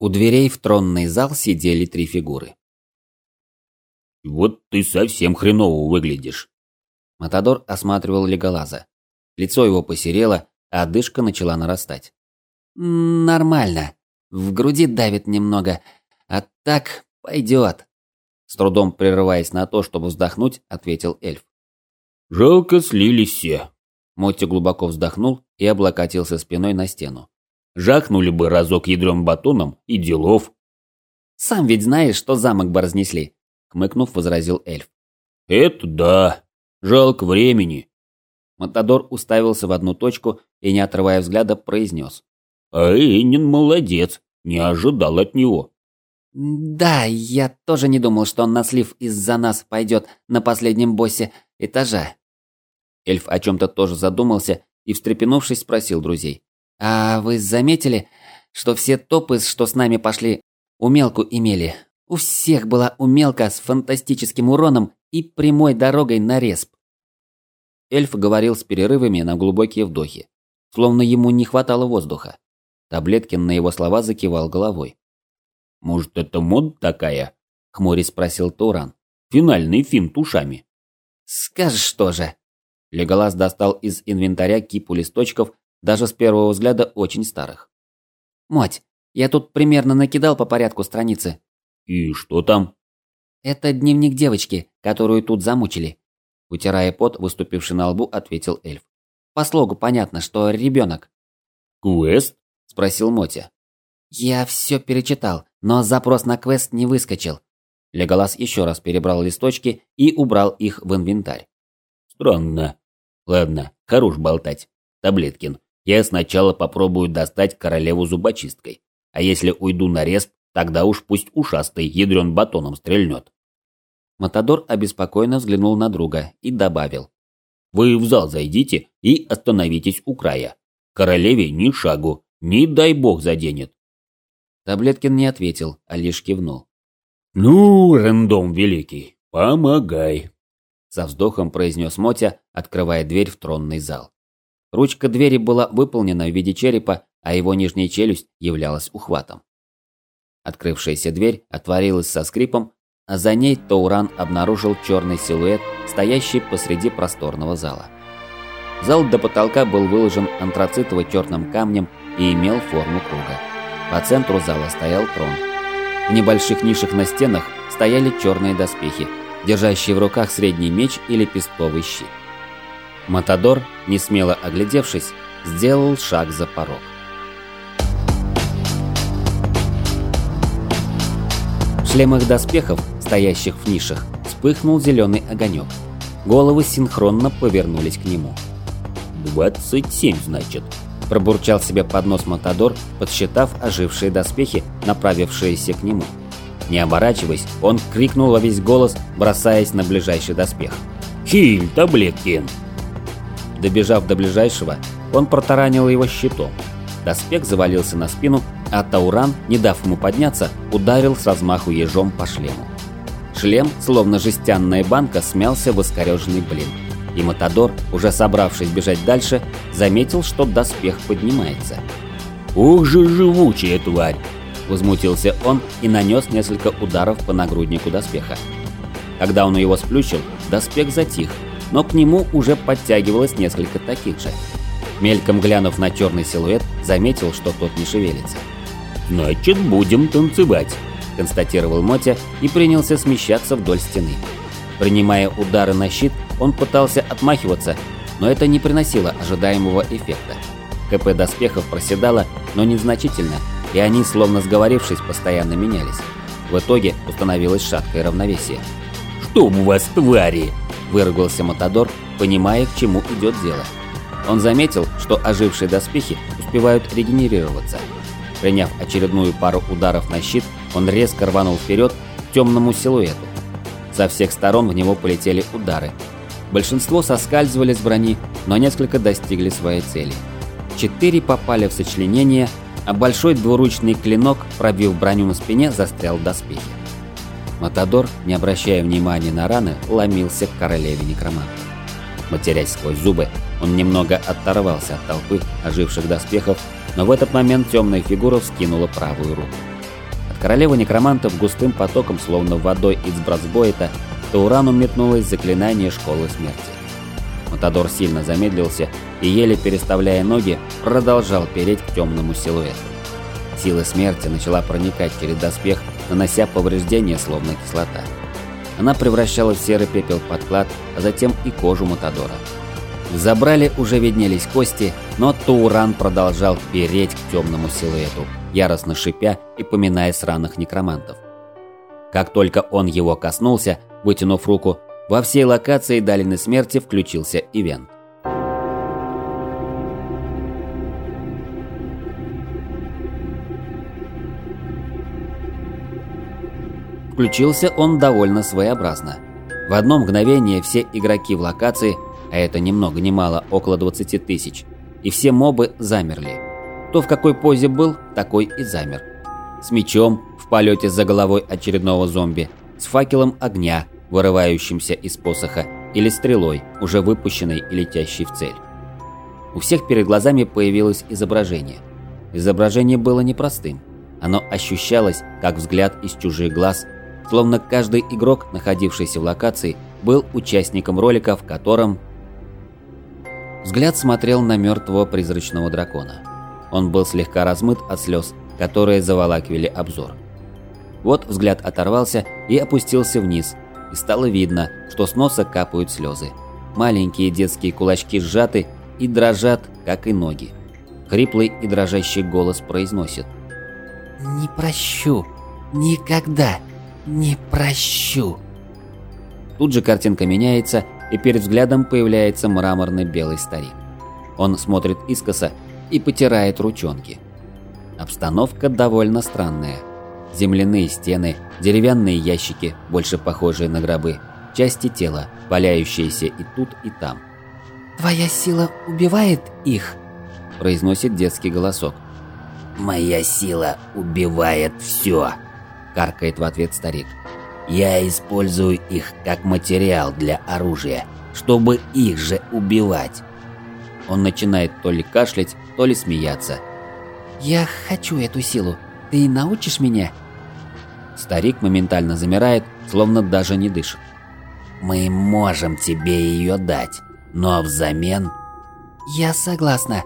У дверей в тронный зал сидели три фигуры. «Вот ты совсем хреново выглядишь». Матадор осматривал Леголаза. Лицо его посерело, а одышка начала нарастать. «Нормально. В груди давит немного. А так пойдет». С трудом прерываясь на то, чтобы вздохнуть, ответил эльф. «Жалко слились все». Мотти глубоко вздохнул и облокотился спиной на стену. Жахнули бы разок ядрен батоном и делов. «Сам ведь знаешь, что замок бы разнесли», — хмыкнув, возразил эльф. «Это да. Жалко времени». Матадор уставился в одну точку и, не отрывая взгляда, произнес. «А Энин молодец. Не ожидал от него». «Да, я тоже не думал, что он на слив из-за нас пойдет на последнем боссе этажа». Эльф о чем-то тоже задумался и, встрепенувшись, спросил друзей. А вы заметили, что все топы, что с нами пошли, умелку имели? У всех была умелка с фантастическим уроном и прямой дорогой на респ. Эльф говорил с перерывами на глубокие вдохи, словно ему не хватало воздуха. Таблеткин на его слова закивал головой. «Может, это мод такая?» — хмурясь спросил Туран. «Финальный финт ушами». «Скажешь тоже». Леголас достал из инвентаря кипу листочков даже с первого взгляда очень старых. «Моть, я тут примерно накидал по порядку страницы». «И что там?» «Это дневник девочки, которую тут замучили», – утирая пот, выступивший на лбу, ответил эльф. «По слогу понятно, что ребенок». «Квест?» – спросил Мотя. «Я все перечитал, но запрос на квест не выскочил». Леголас еще раз перебрал листочки и убрал их в инвентарь. «Странно. Ладно, хорош болтать. Таблеткин, я сначала попробую достать королеву зубочисткой. А если уйду на рест, тогда уж пусть ушастый ядрен батоном стрельнет. Матадор обеспокоенно взглянул на друга и добавил. Вы в зал зайдите и остановитесь у края. Королеве ни шагу, не дай бог заденет. Таблеткин не ответил, а лишь кивнул. «Ну, рандом великий, помогай!» Со вздохом произнес Мотя, открывая дверь в тронный зал. Ручка двери была выполнена в виде черепа, а его нижняя челюсть являлась ухватом. Открывшаяся дверь отворилась со скрипом, а за ней Тауран обнаружил черный силуэт, стоящий посреди просторного зала. Зал до потолка был выложен антрацитово-черным камнем и имел форму круга. По центру зала стоял трон. В небольших нишах на стенах стояли черные доспехи, держащие в руках средний меч или пестовый щит. Матадор, не смело оглядевшись, сделал шаг за порог. В шлемах доспехов, стоящих в нишах, вспыхнул зеленый огонек. Головы синхронно повернулись к нему. «Двадцать семь, значит», – пробурчал себе под нос Матадор, подсчитав ожившие доспехи, направившиеся к нему. Не оборачиваясь, он крикнул во весь голос, бросаясь на ближайший доспех. «Хиль, таблеткин!» Добежав до ближайшего, он протаранил его щитом. Доспех завалился на спину, а Тауран, не дав ему подняться, ударил с размаху ежом по шлему. Шлем, словно жестянная банка, смялся в искореженный блин. И Матадор, уже собравшись бежать дальше, заметил, что доспех поднимается. «Ух же живучая тварь!» Возмутился он и нанес несколько ударов по нагруднику доспеха. Когда он его сплющил, доспех затих, но к нему уже подтягивалось несколько таких же. Мельком глянув на черный силуэт, заметил, что тот не шевелится. «Значит, будем танцевать», – констатировал Мотя и принялся смещаться вдоль стены. Принимая удары на щит, он пытался отмахиваться, но это не приносило ожидаемого эффекта. КП доспехов проседало, но незначительно, и они, словно сговорившись, постоянно менялись. В итоге установилось шаткое равновесие. «Чтоб вас, твари!» Выругался Матадор, понимая, к чему идет дело. Он заметил, что ожившие доспехи успевают регенерироваться. Приняв очередную пару ударов на щит, он резко рванул вперед к темному силуэту. Со всех сторон в него полетели удары. Большинство соскальзывали с брони, но несколько достигли своей цели. Четыре попали в сочленение, а большой двуручный клинок, пробив броню на спине, застрял в доспехе. Матадор, не обращая внимания на раны, ломился к королеве некроманта. Матерясь сквозь зубы, он немного оторвался от толпы оживших доспехов, но в этот момент темная фигура вскинула правую руку. королевы некромантов густым потоком, словно водой из Бразбоита, Таурану метнулось заклинание Школы Смерти. Матадор сильно замедлился и, еле переставляя ноги, продолжал переть к темному силуэту. Сила смерти начала проникать через доспех, нанося повреждения, словно кислота. Она превращала в серый пепел подклад, а затем и кожу Матадора. Забрали уже виднелись кости, но Тауран продолжал переть к темному силуэту, яростно шипя и поминая сраных некромантов. Как только он его коснулся, вытянув руку, во всей локации Долины Смерти включился ивент. Включился он довольно своеобразно. В одно мгновение все игроки в локации, а это ни много ни мало, около 20 тысяч, и все мобы замерли. Кто в какой позе был, такой и замер. С мечом, в полете за головой очередного зомби, с факелом огня, вырывающимся из посоха, или стрелой, уже выпущенной и летящей в цель. У всех перед глазами появилось изображение. Изображение было непростым. Оно ощущалось, как взгляд из чужих глаз словно каждый игрок, находившийся в локации, был участником ролика, в котором... Взгляд смотрел на мертвого призрачного дракона. Он был слегка размыт от слез, которые заволакивали обзор. Вот взгляд оторвался и опустился вниз, и стало видно, что с носа капают слезы. Маленькие детские кулачки сжаты и дрожат, как и ноги. Хриплый и дрожащий голос произносит. «Не прощу. Никогда не прощу. Тут же картинка меняется, и перед взглядом появляется мраморный белый старик. Он смотрит искоса и потирает ручонки. Обстановка довольно странная. Земляные стены, деревянные ящики, больше похожие на гробы, части тела, валяющиеся и тут, и там. «Твоя сила убивает их?» – произносит детский голосок. «Моя сила убивает все!» Каркает в ответ старик. Я использую их как материал для оружия, чтобы их же убивать. Он начинает то ли кашлять, то ли смеяться. Я хочу эту силу. Ты научишь меня? Старик моментально замирает, словно даже не дышит. Мы можем тебе ее дать, но взамен... Я согласна.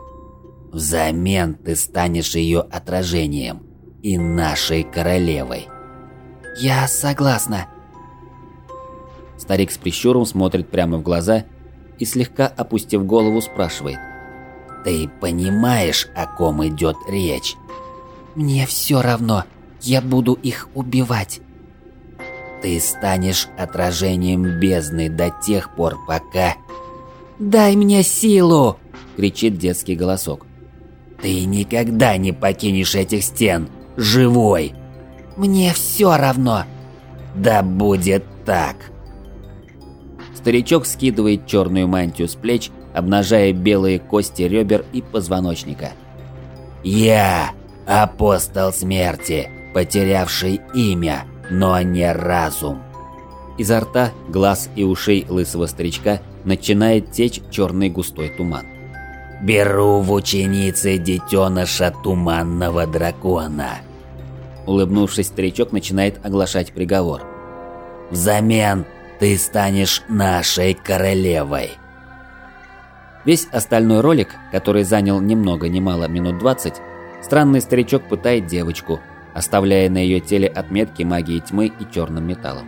Взамен ты станешь ее отражением и нашей королевой. «Я согласна». Старик с прищуром смотрит прямо в глаза и, слегка опустив голову, спрашивает. «Ты понимаешь, о ком идет речь?» «Мне все равно. Я буду их убивать». «Ты станешь отражением бездны до тех пор, пока...» «Дай мне силу!» – кричит детский голосок. «Ты никогда не покинешь этих стен, живой!» Мне все равно. Да будет так. Старичок скидывает черную мантию с плеч, обнажая белые кости ребер и позвоночника. Я апостол смерти, потерявший имя, но не разум. Изо рта, глаз и ушей лысого старичка начинает течь черный густой туман. Беру в ученицы детеныша туманного дракона. Улыбнувшись, старичок начинает оглашать приговор. «Взамен ты станешь нашей королевой!» Весь остальной ролик, который занял ни много ни мало минут 20, странный старичок пытает девочку, оставляя на ее теле отметки магии тьмы и черным металлом.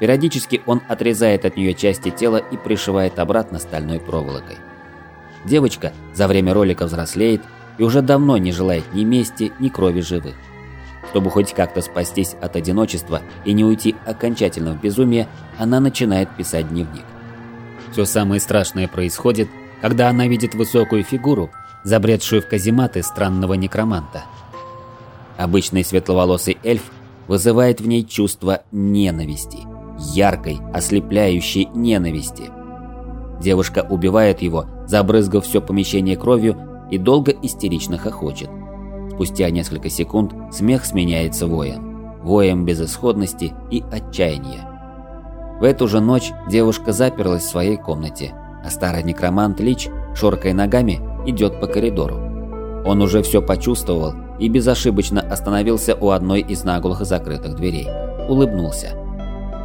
Периодически он отрезает от нее части тела и пришивает обратно стальной проволокой. Девочка за время ролика взрослеет и уже давно не желает ни мести, ни крови живых. Чтобы хоть как-то спастись от одиночества и не уйти окончательно в безумие, она начинает писать дневник. Все самое страшное происходит, когда она видит высокую фигуру, забредшую в казематы странного некроманта. Обычный светловолосый эльф вызывает в ней чувство ненависти, яркой, ослепляющей ненависти. Девушка убивает его, забрызгав все помещение кровью и долго истерично хохочет. Спустя несколько секунд смех сменяется воем. Воем безысходности и отчаяния. В эту же ночь девушка заперлась в своей комнате, а старый некромант Лич, шоркая ногами, идет по коридору. Он уже все почувствовал и безошибочно остановился у одной из наглухо закрытых дверей. Улыбнулся.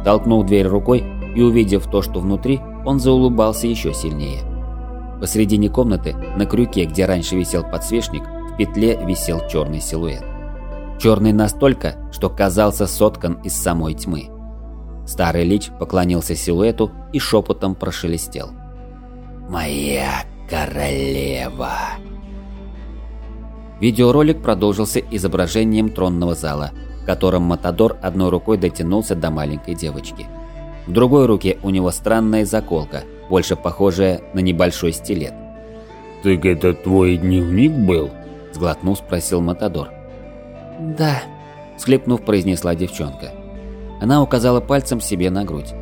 Толкнул дверь рукой и, увидев то, что внутри, он заулыбался еще сильнее. Посредине комнаты, на крюке, где раньше висел подсвечник, в петле висел черный силуэт. Черный настолько, что казался соткан из самой тьмы. Старый лич поклонился силуэту и шепотом прошелестел. «Моя королева!» Видеоролик продолжился изображением тронного зала, в котором Матадор одной рукой дотянулся до маленькой девочки. В другой руке у него странная заколка, больше похожая на небольшой стилет. «Так это твой дневник был?» – сглотнув, спросил Матадор. «Да», – схлепнув, произнесла девчонка. Она указала пальцем себе на грудь.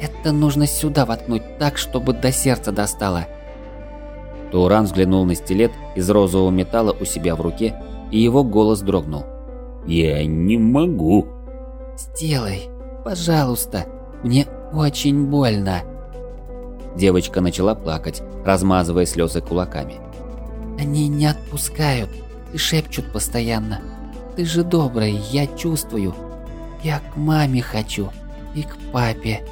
«Это нужно сюда воткнуть так, чтобы до сердца достало». Тауран взглянул на стилет из розового металла у себя в руке, и его голос дрогнул. «Я не могу». «Сделай, пожалуйста, мне очень больно». Девочка начала плакать, размазывая слезы кулаками. «Они не отпускают и шепчут постоянно. Ты же добрый, я чувствую. Я к маме хочу и к папе».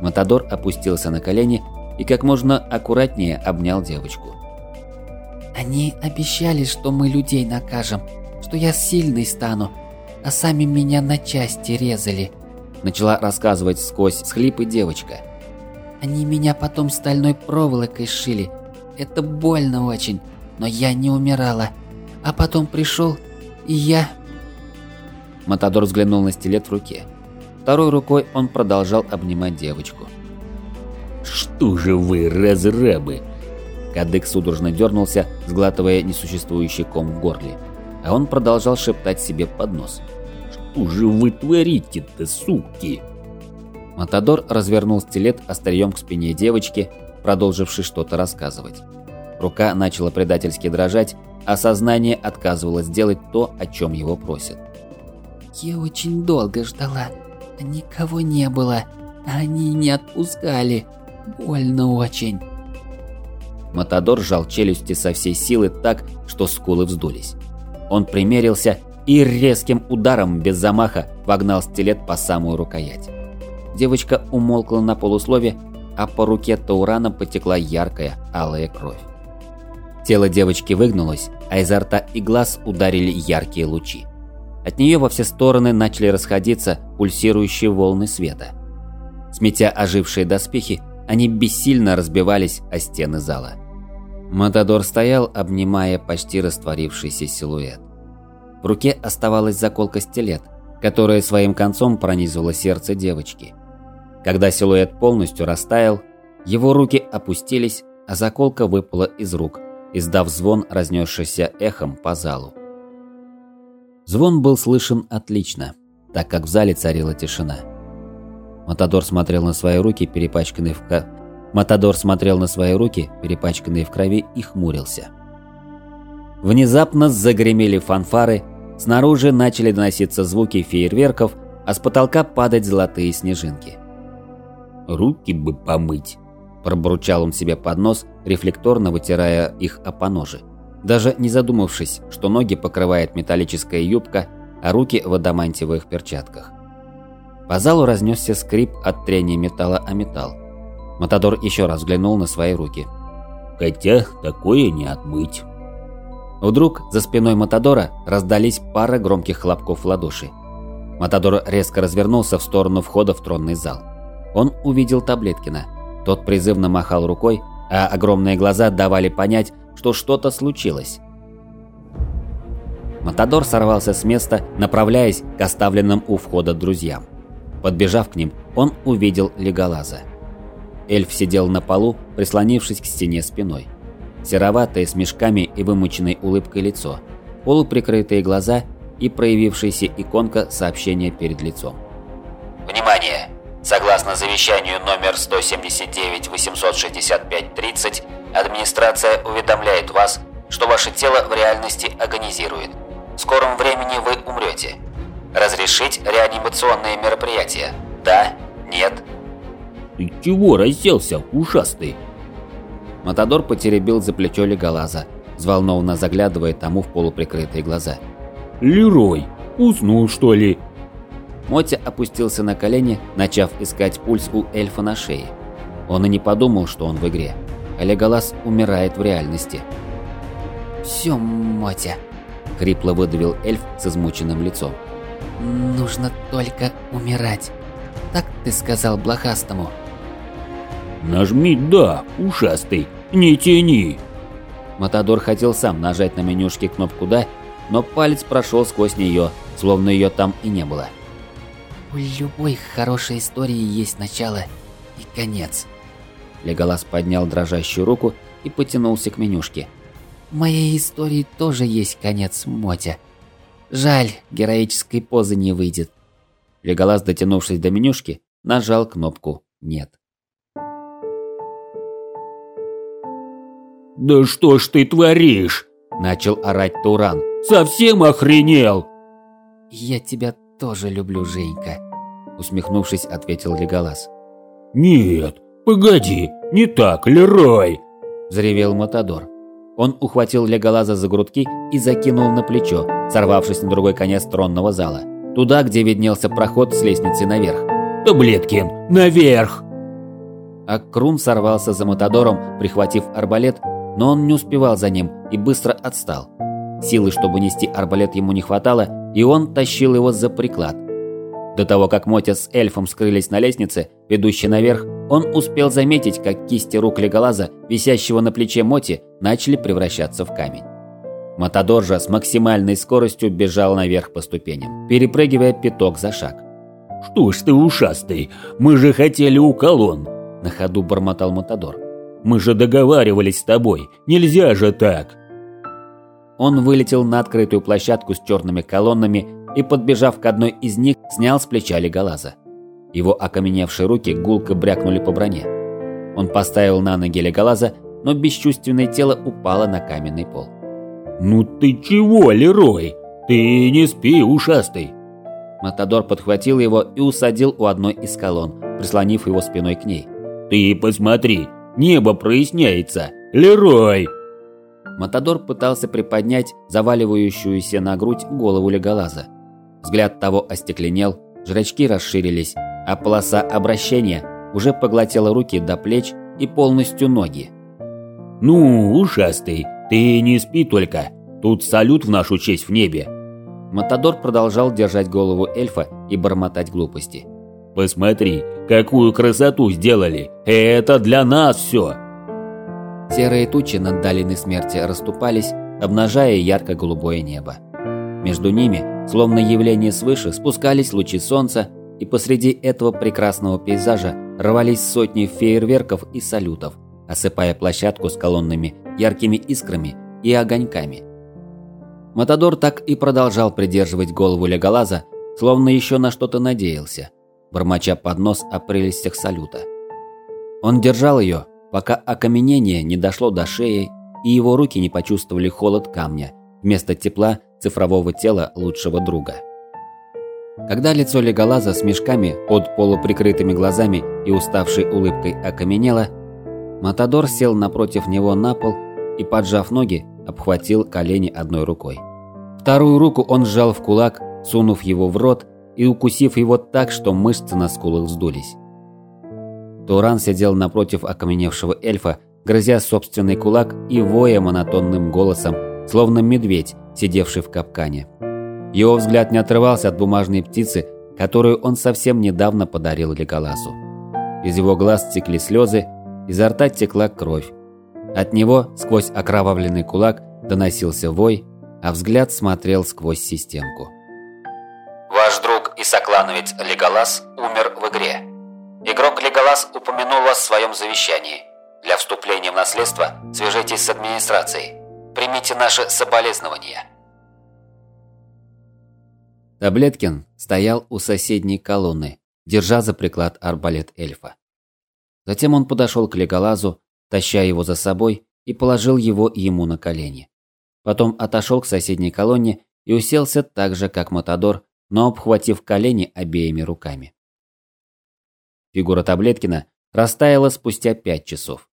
Матадор опустился на колени и как можно аккуратнее обнял девочку. «Они обещали, что мы людей накажем, что я сильный стану, а сами меня на части резали», начала рассказывать сквозь схлипы девочка. «Они меня потом стальной проволокой сшили. Это больно очень, но я не умирала. А потом пришел, и я...» Матадор взглянул на стилет в руке. Второй рукой он продолжал обнимать девочку. «Что же вы, разрабы?» Кадык судорожно дернулся, сглатывая несуществующий ком в горле. А он продолжал шептать себе под нос. «Что же вы творите-то, суки?» Матадор развернул стилет острием к спине девочки, продолжившей что-то рассказывать. Рука начала предательски дрожать, а сознание отказывалось делать то, о чем его просят. «Я очень долго ждала, никого не было, они не отпускали», Больно очень. Матадор сжал челюсти со всей силы так, что скулы вздулись. Он примерился и резким ударом без замаха вогнал стилет по самую рукоять. Девочка умолкла на полуслове, а по руке Таурана потекла яркая алая кровь. Тело девочки выгнулось, а изо рта и глаз ударили яркие лучи. От нее во все стороны начали расходиться пульсирующие волны света. Сметя ожившие доспехи, они бессильно разбивались о стены зала. Матадор стоял, обнимая почти растворившийся силуэт. В руке оставалась заколка стилет, которая своим концом пронизывала сердце девочки. Когда силуэт полностью растаял, его руки опустились, а заколка выпала из рук, издав звон, разнесшийся эхом по залу. Звон был слышен отлично, так как в зале царила тишина. Матадор смотрел на свои руки, перепачканные в ка... Матадор смотрел на свои руки, перепачканные в крови, и хмурился. Внезапно загремели фанфары, снаружи начали доноситься звуки фейерверков, а с потолка падать золотые снежинки. «Руки бы помыть», – пробурчал он себе под нос, рефлекторно вытирая их о поножи, даже не задумавшись, что ноги покрывает металлическая юбка, а руки в адамантиевых перчатках. По залу разнесся скрип от трения металла о металл. Матадор еще раз взглянул на свои руки. Хотя такое не отмыть. Вдруг за спиной Матадора раздались пара громких хлопков в ладоши. Матадор резко развернулся в сторону входа в тронный зал. Он увидел Таблеткина. Тот призывно махал рукой, а огромные глаза давали понять, что что-то случилось. Матадор сорвался с места, направляясь к оставленным у входа друзьям. Подбежав к ним, он увидел Леголаза. Эльф сидел на полу, прислонившись к стене спиной. Сероватое, с мешками и вымученной улыбкой лицо, полуприкрытые глаза и проявившаяся иконка сообщения перед лицом. Внимание! Согласно завещанию номер 179-865-30, администрация уведомляет вас, что ваше тело в реальности агонизирует. В скором времени вы умрете. Разрешить реанимационные мероприятия? Да? Нет? Ты чего расселся, ушастый? Матадор потеребил за плечо Леголаза, взволнованно заглядывая тому в полуприкрытые глаза. «Лерой, уснул что ли?» Мотя опустился на колени, начав искать пульс у эльфа на шее. Он и не подумал, что он в игре. А Леголас умирает в реальности. «Все, Мотя», – хрипло выдавил эльф с измученным лицом. «Нужно только умирать. Так ты сказал блохастому». «Нажми «да», ушастый, не тяни!» Матадор хотел сам нажать на менюшке кнопку «да», но палец прошел сквозь нее, словно ее там и не было. «У любой хорошей истории есть начало и конец». Леголас поднял дрожащую руку и потянулся к менюшке. «Моей истории тоже есть конец, Мотя. Жаль, героической позы не выйдет». Леголас, дотянувшись до менюшки, нажал кнопку «нет». «Да что ж ты творишь?» – начал орать Туран. «Совсем охренел!» «Я тебя тоже люблю, Женька», – усмехнувшись, ответил Леголас. «Нет, погоди, не так, Лерой!» – взревел Матадор. Он ухватил Леголаза за грудки и закинул на плечо, сорвавшись на другой конец тронного зала. Туда, где виднелся проход с лестницей наверх. «Таблеткин, наверх!» А Крун сорвался за Матадором, прихватив арбалет, но он не успевал за ним и быстро отстал. Силы, чтобы нести арбалет, ему не хватало, и он тащил его за приклад. До того, как Мотя с эльфом скрылись на лестнице, ведущей наверх, он успел заметить, как кисти рук Леголаза, висящего на плече Моти, начали превращаться в камень. Матадор же с максимальной скоростью бежал наверх по ступеням, перепрыгивая пяток за шаг. «Что ж ты ушастый, мы же хотели у колонн!» – на ходу бормотал Матадор. Мы же договаривались с тобой. Нельзя же так. Он вылетел на открытую площадку с черными колоннами и, подбежав к одной из них, снял с плеча Леголаза. Его окаменевшие руки гулко брякнули по броне. Он поставил на ноги Леголаза, но бесчувственное тело упало на каменный пол. «Ну ты чего, Лерой? Ты не спи, ушастый!» Матадор подхватил его и усадил у одной из колонн, прислонив его спиной к ней. «Ты посмотри, Небо проясняется! Лерой!» Матадор пытался приподнять заваливающуюся на грудь голову Леголаза. Взгляд того остекленел, жрачки расширились, а полоса обращения уже поглотила руки до плеч и полностью ноги. «Ну, ушастый, ты не спи только. Тут салют в нашу честь в небе». Матадор продолжал держать голову эльфа и бормотать глупости. Посмотри, какую красоту сделали! Это для нас все!» Серые тучи над долиной смерти расступались, обнажая ярко-голубое небо. Между ними, словно явление свыше, спускались лучи солнца, и посреди этого прекрасного пейзажа рвались сотни фейерверков и салютов, осыпая площадку с колоннами яркими искрами и огоньками. Матадор так и продолжал придерживать голову Леголаза, словно еще на что-то надеялся бормоча под нос о прелестях салюта. Он держал ее, пока окаменение не дошло до шеи, и его руки не почувствовали холод камня вместо тепла цифрового тела лучшего друга. Когда лицо Леголаза с мешками под полуприкрытыми глазами и уставшей улыбкой окаменело, Матадор сел напротив него на пол и, поджав ноги, обхватил колени одной рукой. Вторую руку он сжал в кулак, сунув его в рот и укусив его так, что мышцы на скулах вздулись. Туран сидел напротив окаменевшего эльфа, грызя собственный кулак и воя монотонным голосом, словно медведь, сидевший в капкане. Его взгляд не отрывался от бумажной птицы, которую он совсем недавно подарил Леголасу. Из его глаз текли слезы, изо рта текла кровь. От него, сквозь окровавленный кулак, доносился вой, а взгляд смотрел сквозь системку. Ваш друг и соклановец Леголас умер в игре. Леголас упомянул вас в своем завещании. Для вступления в наследство свяжитесь с администрацией. Примите наши соболезнования. Таблеткин стоял у соседней колонны, держа за приклад арбалет эльфа. Затем он подошел к Леголазу, таща его за собой, и положил его ему на колени. Потом отошел к соседней колонне и уселся так же, как Матадор, но обхватив колени обеими руками. Фигура Таблеткина растаяла спустя пять часов.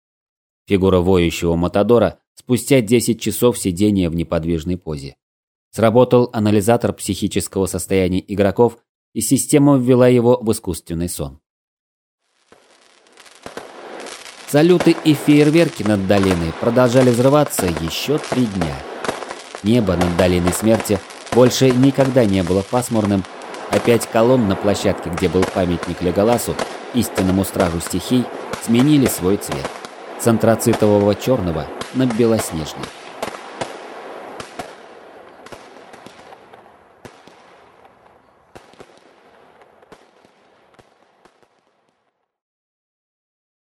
Фигура воющего Матадора спустя 10 часов сидения в неподвижной позе. Сработал анализатор психического состояния игроков, и система ввела его в искусственный сон. Салюты и фейерверки над долиной продолжали взрываться еще три дня. Небо над долиной смерти больше никогда не было пасмурным, а пять колонн на площадке, где был памятник Леголасу, истинному стражу стихий, сменили свой цвет. С антрацитового черного на белоснежный.